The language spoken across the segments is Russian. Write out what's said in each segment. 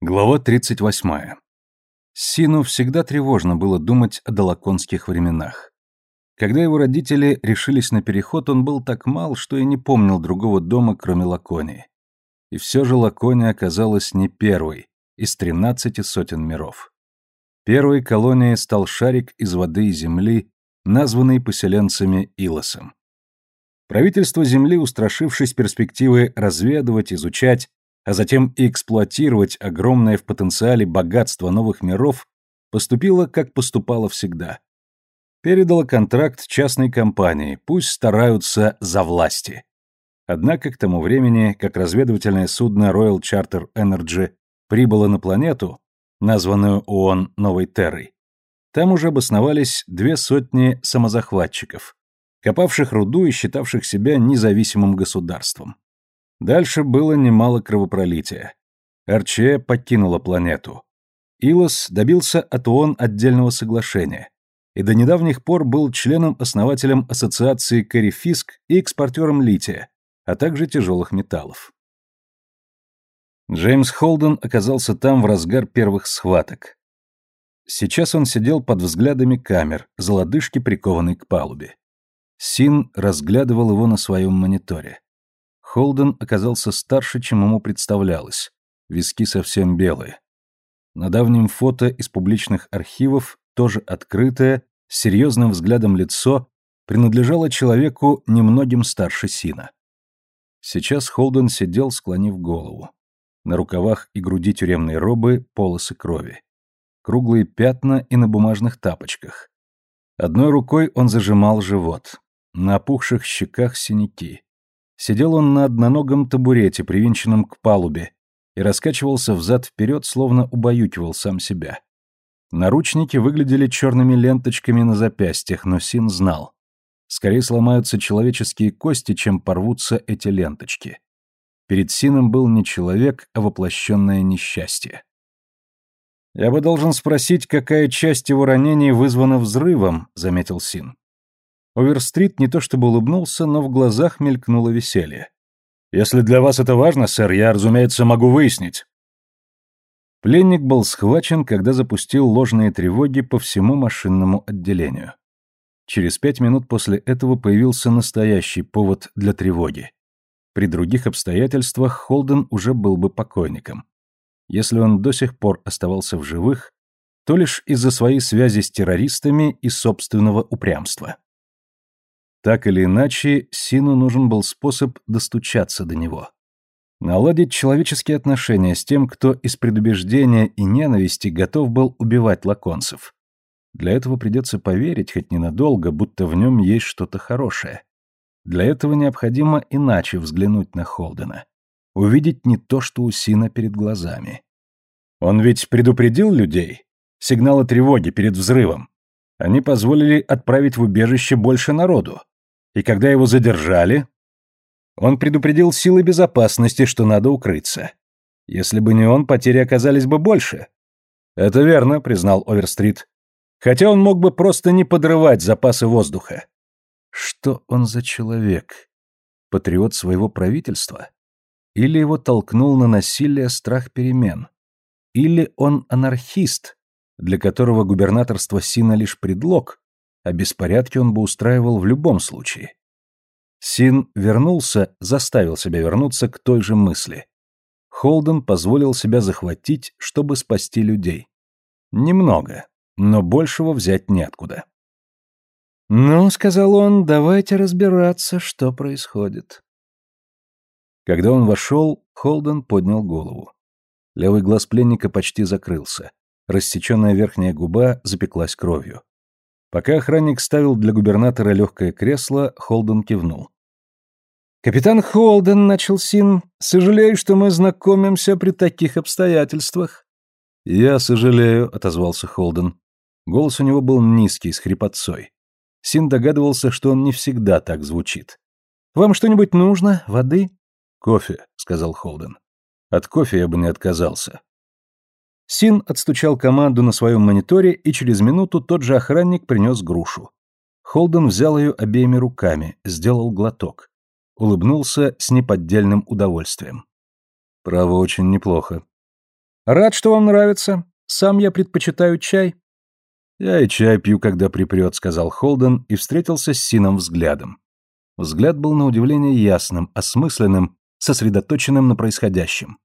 Глава 38. Сину всегда тревожно было думать о долоконских временах. Когда его родители решились на переход, он был так мал, что и не помнил другого дома, кроме Лаконии. И все же Лакония оказалась не первой из тринадцати сотен миров. Первой колонией стал шарик из воды и земли, названный поселенцами Илосом. Правительство Земли, устрашившись перспективы разведывать, изучать а затем и эксплуатировать огромное в потенциале богатство новых миров, поступило, как поступало всегда. Передала контракт частной компании, пусть стараются за власти. Однако к тому времени, как разведывательное судно Royal Charter Energy прибыло на планету, названную ООН Новой Террой, там уже обосновались две сотни самозахватчиков, копавших руду и считавших себя независимым государством. Дальше было немало кровопролития. РЧ покинула планету. Илос добился от ООН отдельного соглашения и до недавних пор был членом-основателем Ассоциации Корифиск и экспортером лития, а также тяжелых металлов. Джеймс Холден оказался там в разгар первых схваток. Сейчас он сидел под взглядами камер, за лодыжки прикованный к палубе. Син разглядывал его на своем мониторе. Холден оказался старше, чем ему представлялось. Виски совсем белые. На давнем фото из публичных архивов, тоже открытое, с серьезным взглядом лицо, принадлежало человеку немногим старше Сина. Сейчас Холден сидел, склонив голову. На рукавах и груди тюремной робы полосы крови. Круглые пятна и на бумажных тапочках. Одной рукой он зажимал живот. На опухших щеках синяки. Сидел он на одноногом табурете, привинченном к палубе, и раскачивался взад-вперед, словно убаюкивал сам себя. Наручники выглядели черными ленточками на запястьях, но Син знал. Скорее сломаются человеческие кости, чем порвутся эти ленточки. Перед Сином был не человек, а воплощенное несчастье. «Я бы должен спросить, какая часть его ранений вызвана взрывом», — заметил Син. Оверстрит не то чтобы улыбнулся, но в глазах мелькнуло веселье. «Если для вас это важно, сэр, я, разумеется, могу выяснить». Пленник был схвачен, когда запустил ложные тревоги по всему машинному отделению. Через пять минут после этого появился настоящий повод для тревоги. При других обстоятельствах Холден уже был бы покойником. Если он до сих пор оставался в живых, то лишь из-за своей связи с террористами и собственного упрямства. Так или иначе, Сину нужен был способ достучаться до него. Наладить человеческие отношения с тем, кто из предубеждения и ненависти готов был убивать лаконцев. Для этого придется поверить, хоть ненадолго, будто в нем есть что-то хорошее. Для этого необходимо иначе взглянуть на Холдена. Увидеть не то, что у Сина перед глазами. Он ведь предупредил людей? Сигналы тревоги перед взрывом. Они позволили отправить в убежище больше народу. И когда его задержали, он предупредил силы безопасности, что надо укрыться. Если бы не он, потери оказались бы больше. Это верно, признал Оверстрит. Хотя он мог бы просто не подрывать запасы воздуха. Что он за человек? Патриот своего правительства? Или его толкнул на насилие страх перемен? Или он анархист, для которого губернаторство Сина лишь предлог, а беспорядки он бы устраивал в любом случае. Син вернулся, заставил себя вернуться к той же мысли. Холден позволил себя захватить, чтобы спасти людей. Немного, но большего взять неоткуда. «Ну, — сказал он, — давайте разбираться, что происходит». Когда он вошел, Холден поднял голову. Левый глаз пленника почти закрылся. Рассеченная верхняя губа запеклась кровью. Пока охранник ставил для губернатора легкое кресло, Холден кивнул. «Капитан Холден», — начал Син, — «сожалею, что мы знакомимся при таких обстоятельствах». «Я сожалею», — отозвался Холден. Голос у него был низкий, с хрипотцой. Син догадывался, что он не всегда так звучит. «Вам что-нибудь нужно? Воды?» «Кофе», — сказал Холден. «От кофе я бы не отказался». Син отстучал команду на своем мониторе, и через минуту тот же охранник принес грушу. Холден взял ее обеими руками, сделал глоток. Улыбнулся с неподдельным удовольствием. «Право очень неплохо». Рад, что вам нравится. Сам я предпочитаю чай. Я и чай пью, когда припрет, сказал Холден и встретился с Сином взглядом. Взгляд был на удивление ясным, осмысленным, сосредоточенным на происходящем.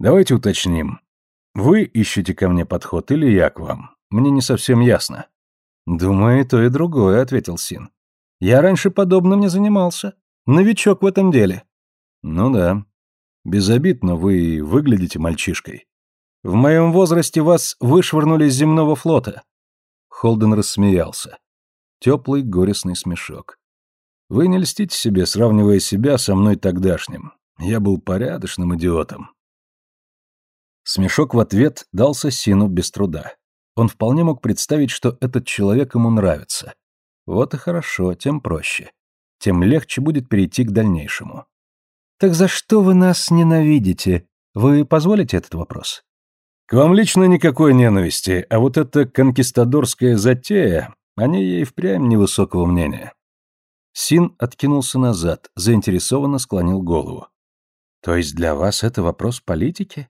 Давайте уточним. Вы ищете ко мне подход или я к вам? Мне не совсем ясно. Думаю, и то, и другое, ответил Син. Я раньше подобным не занимался. Новичок в этом деле. Ну да. Без обид, но вы выглядите мальчишкой. В моем возрасте вас вышвырнули с земного флота. Холден рассмеялся. Теплый горестный смешок. Вы не льстите себе, сравнивая себя со мной тогдашним. Я был порядочным идиотом. Смешок в ответ дался Сину без труда. Он вполне мог представить, что этот человек ему нравится. Вот и хорошо, тем проще. Тем легче будет перейти к дальнейшему. «Так за что вы нас ненавидите? Вы позволите этот вопрос?» «К вам лично никакой ненависти, а вот эта конкистадорская затея, о ней я и впрямь невысокого мнения. Син откинулся назад, заинтересованно склонил голову. То есть для вас это вопрос политики?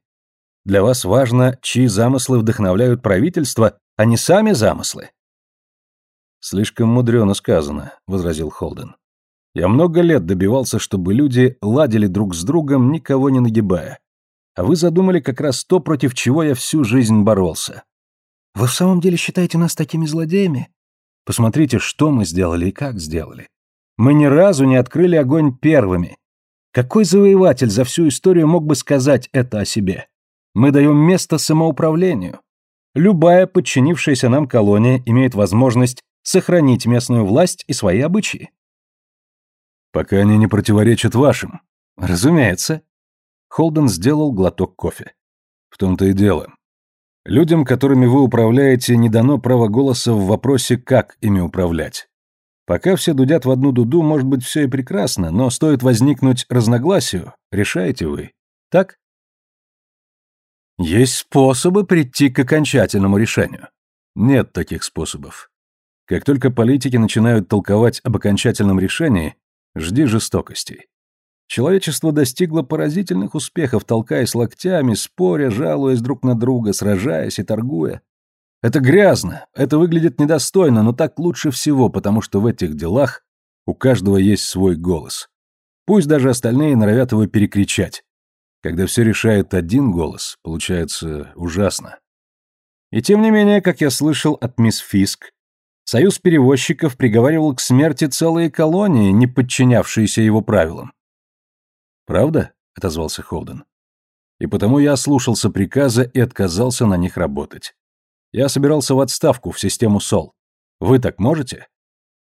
Для вас важно, чьи замыслы вдохновляют правительство, а не сами замыслы? Слишком мудрено сказано, возразил Холден. Я много лет добивался, чтобы люди ладили друг с другом, никого не нагибая. А вы задумали как раз то, против чего я всю жизнь боролся. Вы в самом деле считаете нас такими злодеями? Посмотрите, что мы сделали и как сделали. Мы ни разу не открыли огонь первыми. Какой завоеватель за всю историю мог бы сказать это о себе? Мы даем место самоуправлению. Любая подчинившаяся нам колония имеет возможность сохранить местную власть и свои обычаи. Пока они не противоречат вашим. Разумеется. Холден сделал глоток кофе. В том-то и дело. Людям, которыми вы управляете, не дано право голоса в вопросе, как ими управлять. Пока все дудят в одну дуду, может быть, все и прекрасно, но стоит возникнуть разногласию, решаете вы. Так? Есть способы прийти к окончательному решению. Нет таких способов. Как только политики начинают толковать об окончательном решении, жди жестокостей. Человечество достигло поразительных успехов, толкаясь локтями, споря, жалуясь друг на друга, сражаясь и торгуя. Это грязно, это выглядит недостойно, но так лучше всего, потому что в этих делах у каждого есть свой голос. Пусть даже остальные норовят его перекричать. Когда все решает один голос, получается ужасно. И тем не менее, как я слышал от мисс Фиск, союз перевозчиков приговаривал к смерти целые колонии, не подчинявшиеся его правилам. «Правда?» — отозвался Холден. «И потому я ослушался приказа и отказался на них работать. Я собирался в отставку в систему СОЛ. Вы так можете?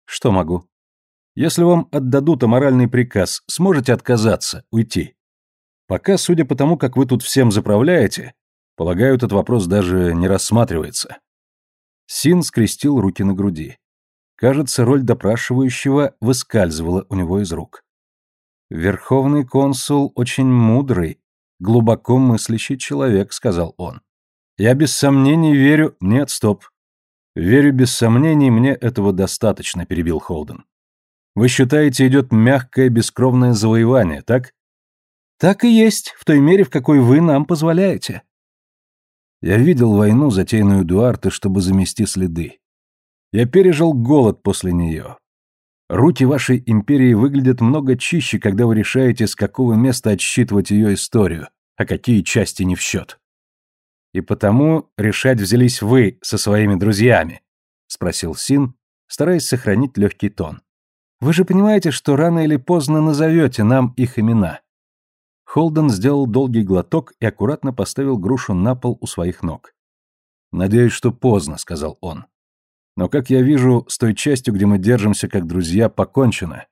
Что могу? Если вам отдадут аморальный приказ, сможете отказаться, уйти. Пока, судя по тому, как вы тут всем заправляете, полагаю, этот вопрос даже не рассматривается. Син скрестил руки на груди. Кажется, роль допрашивающего выскальзывала у него из рук. Верховный консул очень мудрый, глубоко мыслящий человек, сказал он. Я без сомнений верю... Нет, стоп. Верю без сомнений, мне этого достаточно, перебил Холден. Вы считаете, идет мягкое, бескровное завоевание, так? Так и есть, в той мере, в какой вы нам позволяете. Я видел войну, затеянную Дуарте, чтобы замести следы. Я пережил голод после нее. Руки вашей империи выглядят много чище, когда вы решаете, с какого места отсчитывать ее историю, а какие части не в счет. И потому решать взялись вы со своими друзьями, спросил Син, стараясь сохранить легкий тон. Вы же понимаете, что рано или поздно назовете нам их имена. Холден сделал долгий глоток и аккуратно поставил грушу на пол у своих ног. «Надеюсь, что поздно», — сказал он. «Но, как я вижу, с той частью, где мы держимся как друзья, покончено».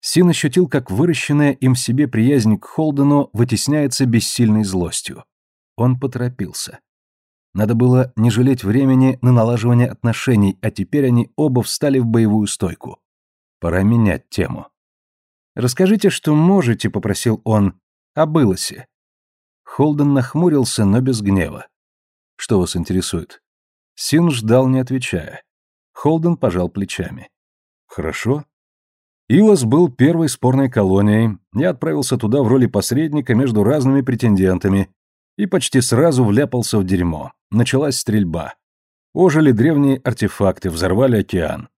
Син ощутил, как выращенная им в себе приязнь к Холдену вытесняется бессильной злостью. Он поторопился. Надо было не жалеть времени на налаживание отношений, а теперь они оба встали в боевую стойку. Пора менять тему. «Расскажите, что можете», — попросил он, — «о Былосе». Холден нахмурился, но без гнева. «Что вас интересует?» Син ждал, не отвечая. Холден пожал плечами. «Хорошо». Илос был первой спорной колонией. Я отправился туда в роли посредника между разными претендентами, И почти сразу вляпался в дерьмо. Началась стрельба. Ожили древние артефакты, взорвали океан.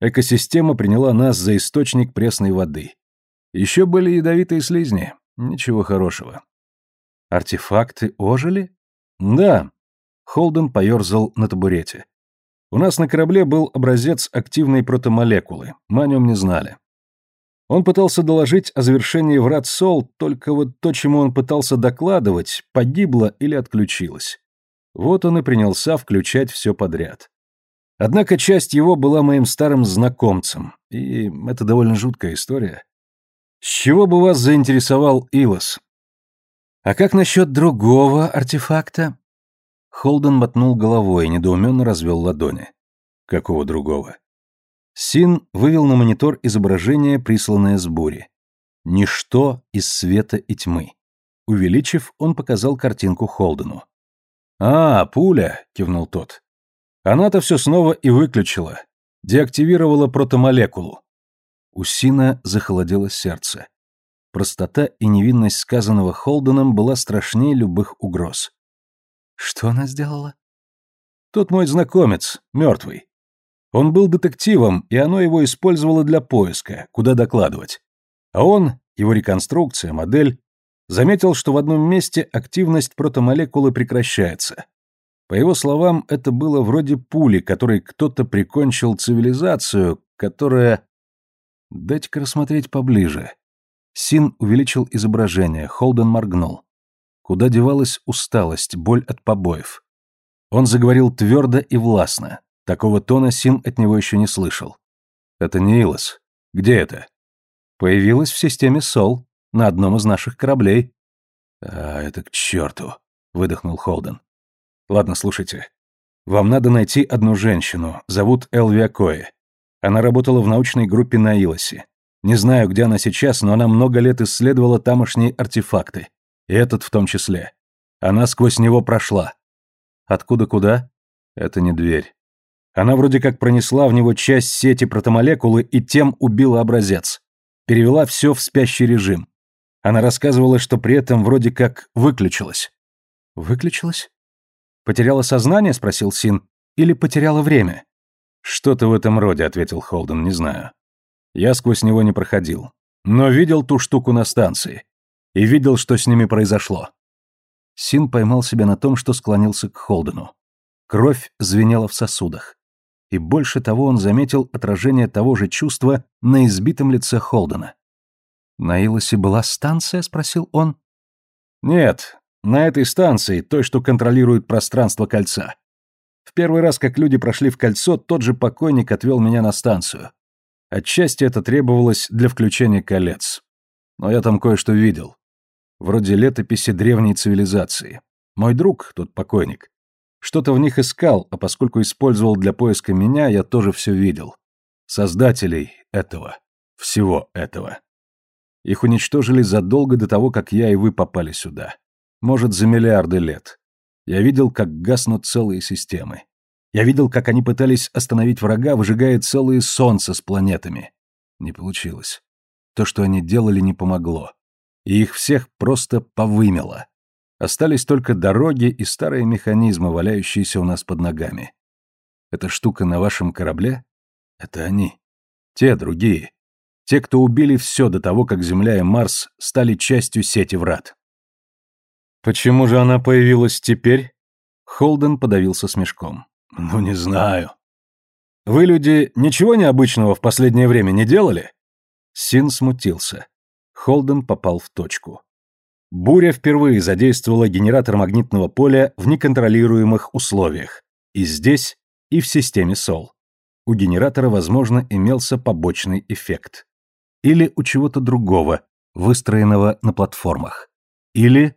Экосистема приняла нас за источник пресной воды. Еще были ядовитые слизни. Ничего хорошего. Артефакты ожили? Да. Холден поерзал на табурете. У нас на корабле был образец активной протомолекулы. Мы о нем не знали. Он пытался доложить о завершении врат Сол, только вот то, чему он пытался докладывать, погибло или отключилось. Вот он и принялся включать все подряд. Однако часть его была моим старым знакомцем, и это довольно жуткая история. С чего бы вас заинтересовал Илос? А как насчет другого артефакта? Холден мотнул головой и недоуменно развел ладони. Какого другого? Син вывел на монитор изображение, присланное с бури. Ничто из света и тьмы. Увеличив, он показал картинку Холдену. «А, пуля!» — кивнул тот. «Она-то все снова и выключила. Деактивировала протомолекулу». У Сина захолодело сердце. Простота и невинность сказанного Холденом была страшнее любых угроз. «Что она сделала?» «Тот мой знакомец, мертвый. Он был детективом, и оно его использовало для поиска, куда докладывать. А он, его реконструкция, модель, заметил, что в одном месте активность протомолекулы прекращается. По его словам, это было вроде пули, которой кто-то прикончил цивилизацию, которая... Дайте-ка рассмотреть поближе. Син увеличил изображение, Холден моргнул. Куда девалась усталость, боль от побоев? Он заговорил твердо и властно. Такого тона Син от него еще не слышал. «Это не Илос. Где это?» «Появилась в системе СОЛ, на одном из наших кораблей». «А, это к черту», — выдохнул Холден. «Ладно, слушайте. Вам надо найти одну женщину, зовут Элвия Коэ. Она работала в научной группе на Илосе. Не знаю, где она сейчас, но она много лет исследовала тамошние артефакты. И этот в том числе. Она сквозь него прошла. Откуда куда? Это не дверь. Она вроде как пронесла в него часть сети протомолекулы и тем убила образец. Перевела все в спящий режим. Она рассказывала, что при этом вроде как выключилась. «Выключилась? Потеряла сознание?» — спросил Син. «Или потеряла время?» «Что-то в этом роде», — ответил Холден, — «не знаю. Я сквозь него не проходил. Но видел ту штуку на станции. И видел, что с ними произошло». Син поймал себя на том, что склонился к Холдену. Кровь звенела в сосудах и больше того он заметил отражение того же чувства на избитом лице Холдена. «На Илосе была станция?» — спросил он. «Нет, на этой станции, той, что контролирует пространство кольца. В первый раз, как люди прошли в кольцо, тот же покойник отвел меня на станцию. Отчасти это требовалось для включения колец. Но я там кое-что видел. Вроде летописи древней цивилизации. Мой друг, тот покойник, что-то в них искал, а поскольку использовал для поиска меня, я тоже все видел. Создателей этого. Всего этого. Их уничтожили задолго до того, как я и вы попали сюда. Может, за миллиарды лет. Я видел, как гаснут целые системы. Я видел, как они пытались остановить врага, выжигая целые солнца с планетами. Не получилось. То, что они делали, не помогло. И их всех просто повымело. Остались только дороги и старые механизмы, валяющиеся у нас под ногами. Эта штука на вашем корабле — это они. Те другие. Те, кто убили все до того, как Земля и Марс стали частью сети врат. Почему же она появилась теперь? Холден подавился смешком. Ну, не знаю. Вы, люди, ничего необычного в последнее время не делали? Син смутился. Холден попал в точку. Буря впервые задействовала генератор магнитного поля в неконтролируемых условиях. И здесь, и в системе СОЛ. У генератора, возможно, имелся побочный эффект. Или у чего-то другого, выстроенного на платформах. Или...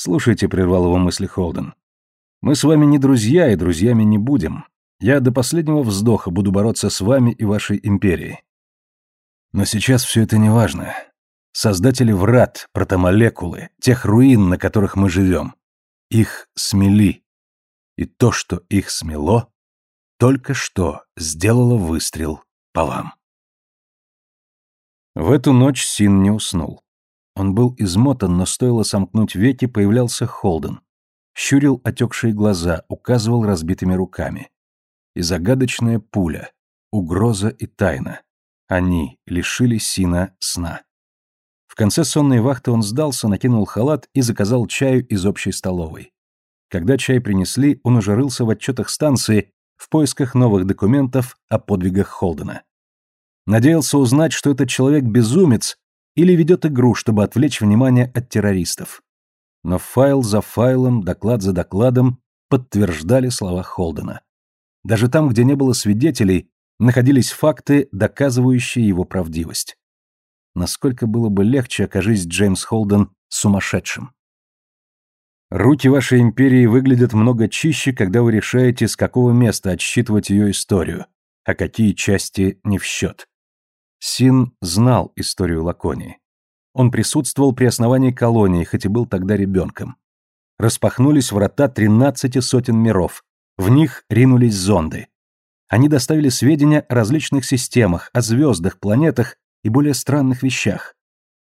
Слушайте, прервал его мысли Холден. Мы с вами не друзья и друзьями не будем. Я до последнего вздоха буду бороться с вами и вашей империей. Но сейчас все это не важно. Создатели врат, протомолекулы, тех руин, на которых мы живем. Их смели. И то, что их смело, только что сделало выстрел по вам. В эту ночь Син не уснул. Он был измотан, но стоило сомкнуть веки, появлялся Холден. Щурил отекшие глаза, указывал разбитыми руками. И загадочная пуля, угроза и тайна. Они лишили Сина сна. В конце сонной вахты он сдался, накинул халат и заказал чаю из общей столовой. Когда чай принесли, он уже рылся в отчетах станции в поисках новых документов о подвигах Холдена. Надеялся узнать, что этот человек безумец или ведет игру, чтобы отвлечь внимание от террористов. Но файл за файлом, доклад за докладом подтверждали слова Холдена. Даже там, где не было свидетелей, находились факты, доказывающие его правдивость. Насколько было бы легче, окажись Джеймс Холден сумасшедшим. Руки вашей империи выглядят много чище, когда вы решаете, с какого места отсчитывать ее историю, а какие части не в счет. Син знал историю Лаконии. Он присутствовал при основании колонии, хоть и был тогда ребенком. Распахнулись врата тринадцати сотен миров. В них ринулись зонды. Они доставили сведения о различных системах, о звездах, планетах и более странных вещах.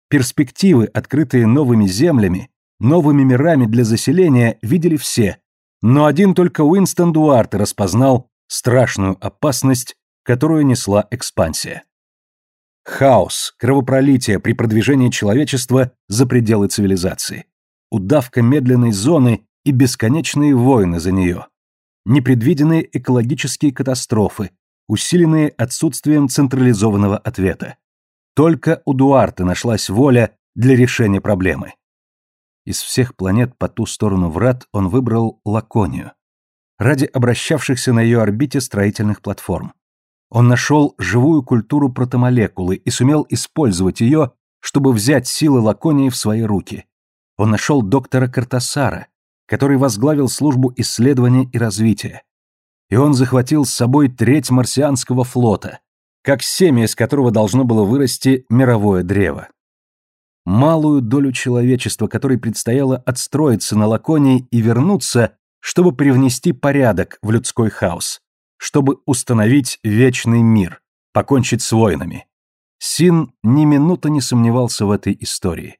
Перспективы, открытые новыми землями, новыми мирами для заселения, видели все, но один только Уинстон Дуарте распознал страшную опасность, которую несла экспансия. Хаос, кровопролитие при продвижении человечества за пределы цивилизации. Удавка медленной зоны и бесконечные войны за нее непредвиденные экологические катастрофы, усиленные отсутствием централизованного ответа. Только у Дуарта нашлась воля для решения проблемы. Из всех планет по ту сторону врат он выбрал Лаконию. Ради обращавшихся на ее орбите строительных платформ. Он нашел живую культуру протомолекулы и сумел использовать ее, чтобы взять силы Лаконии в свои руки. Он нашел доктора Картасара, который возглавил службу исследования и развития. И он захватил с собой треть марсианского флота, как семя из которого должно было вырасти мировое древо. Малую долю человечества, которой предстояло отстроиться на Лаконии и вернуться, чтобы привнести порядок в людской хаос, чтобы установить вечный мир, покончить с войнами. Син ни минуты не сомневался в этой истории.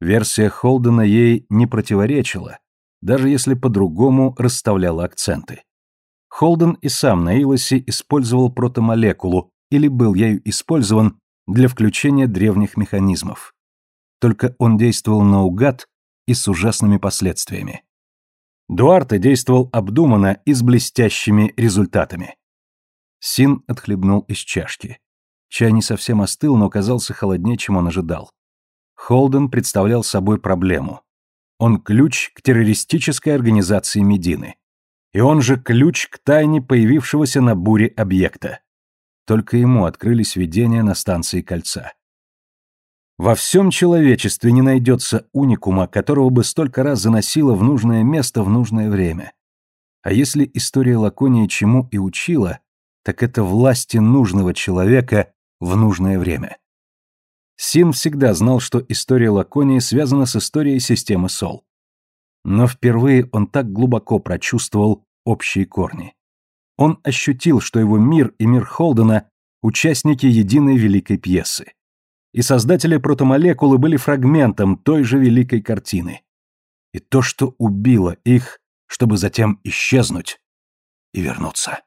Версия Холдена ей не противоречила, даже если по-другому расставляла акценты. Холден и сам на Илосе использовал протомолекулу или был ею использован для включения древних механизмов. Только он действовал наугад и с ужасными последствиями. Дуарте действовал обдуманно и с блестящими результатами. Син отхлебнул из чашки. Чай не совсем остыл, но оказался холоднее, чем он ожидал. Холден представлял собой проблему. Он ключ к террористической организации Медины. И он же ключ к тайне появившегося на буре объекта. Только ему открылись видения на станции Кольца. Во всем человечестве не найдется уникума, которого бы столько раз заносило в нужное место в нужное время. А если история Лаконии чему и учила, так это власти нужного человека в нужное время. Син всегда знал, что история Лаконии связана с историей системы Сол. Но впервые он так глубоко прочувствовал общие корни. Он ощутил, что его мир и мир Холдена – участники единой великой пьесы. И создатели протомолекулы были фрагментом той же великой картины. И то, что убило их, чтобы затем исчезнуть и вернуться.